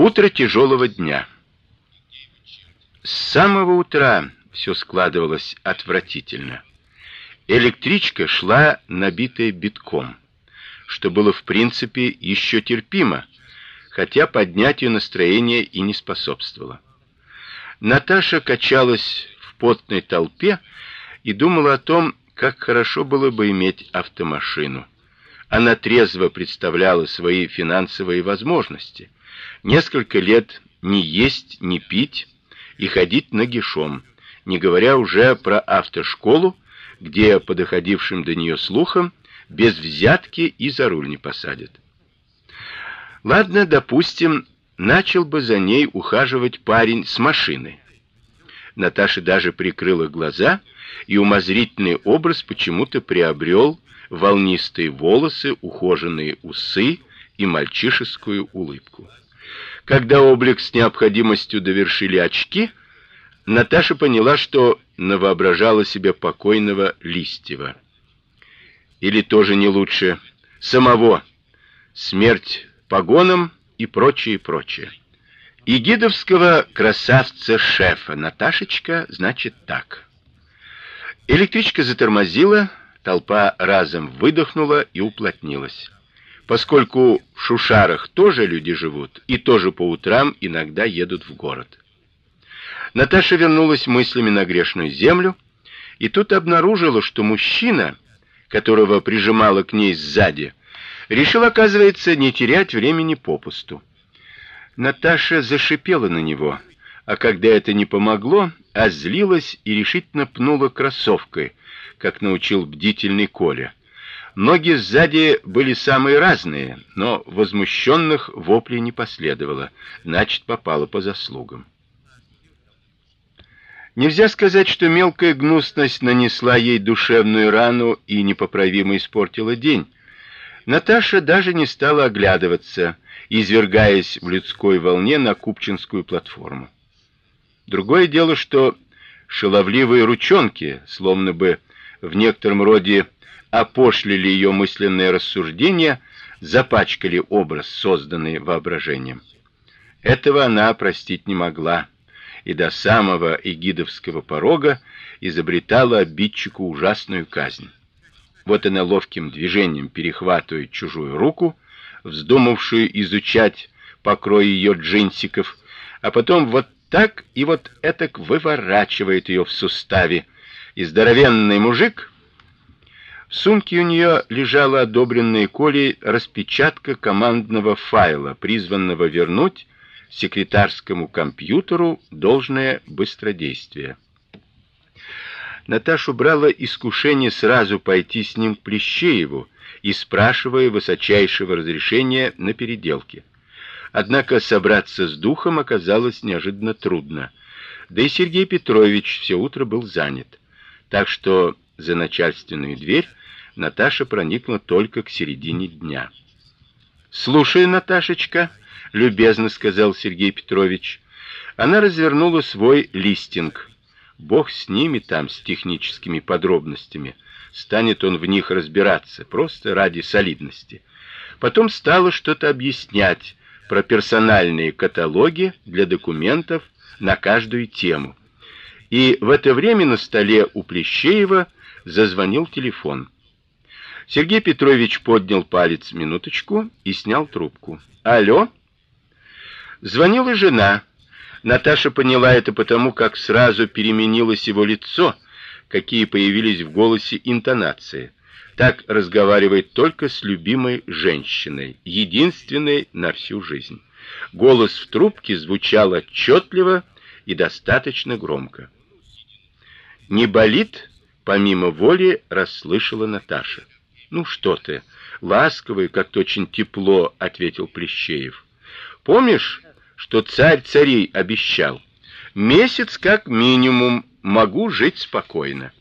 Утро тяжелого дня. С самого утра все складывалось отвратительно. Электричка шла набитая битком, что было в принципе еще терпимо, хотя поднятию настроения и не способствовало. Наташа качалась в потной толпе и думала о том, как хорошо было бы иметь автомашину. Она трезво представляла свои финансовые возможности несколько лет не есть, не пить и ходить нагишом, не говоря уже про автошколу, где по доходившим до нее слухам без взятки и за руль не посадят. Ладно, допустим, начал бы за ней ухаживать парень с машины. Наташа даже прикрыла глаза, и умозрительный образ почему-то приобрел волнистые волосы, ухоженные усы и мальчишескую улыбку. Когда облик с необходимостью довершили очки, Наташа поняла, что навоображала себе покойного Листьева. Или тоже не лучше самого. Смерть погонам и прочее, прочее. И гидовского красавца-шефа Наташечка, значит, так. Электричка затормозила, толпа разом выдохнула и уплотнилась. Поскольку в Шушарах тоже люди живут и тоже по утрам иногда едут в город. Наташа вернулась мыслями на грешную землю и тут обнаружила, что мужчина, которого прижимала к ней сзади, решил, оказывается, не терять времени попусту. Наташа зашипела на него, а когда это не помогло, озлилась и решительно пнула кроссовкой, как научил бдительный Коля. Ноги сзади были самые разные, но возмущенных воплей не последовало, значит, попало по заслугам. Нельзя сказать, что мелкая гнусность нанесла ей душевную рану и непоправимо испортила день. Наташа даже не стала оглядываться, извергаясь в людской волне на Купчинскую платформу. Другое дело, что шаловливые ручонки, словно бы в некотором роде опошлили ее мысленные рассуждения, запачкали образ, созданный воображением. Этого она простить не могла, и до самого эгидовского порога изобретала обидчику ужасную казнь. Вот она ловким движением перехватывает чужую руку, вздумавшую изучать покрой ее джинсиков, а потом вот так и вот этак выворачивает ее в суставе. И здоровенный мужик в сумке у нее лежала одобренная Колей распечатка командного файла, призванного вернуть секретарскому компьютеру должное быстродействие. Наташу брало искушение сразу пойти с ним к Плещееву и спрашивая высочайшего разрешения на переделки. Однако собраться с духом оказалось неожиданно трудно. Да и Сергей Петрович все утро был занят. Так что за начальственную дверь Наташа проникла только к середине дня. "Слушай, Наташечка", любезно сказал Сергей Петрович. Она развернула свой листинг. Бог с ними там с техническими подробностями. Станет он в них разбираться просто ради солидности. Потом стала что-то объяснять про персональные каталоги для документов на каждую тему. И в это время на столе у Плещеева зазвонил телефон. Сергей Петрович поднял палец минуточку и снял трубку. Алло. Звонила жена. Наташа поняла это потому, как сразу переменилось его лицо, какие появились в голосе интонации. Так разговаривает только с любимой женщиной, единственной на всю жизнь. Голос в трубке звучал отчетливо и достаточно громко. Не болит, помимо воли расслышала Наташа. Ну что ты, ласковый, как-то очень тепло ответил Плещеев. Помнишь, что царь царей обещал? Месяц как минимум могу жить спокойно.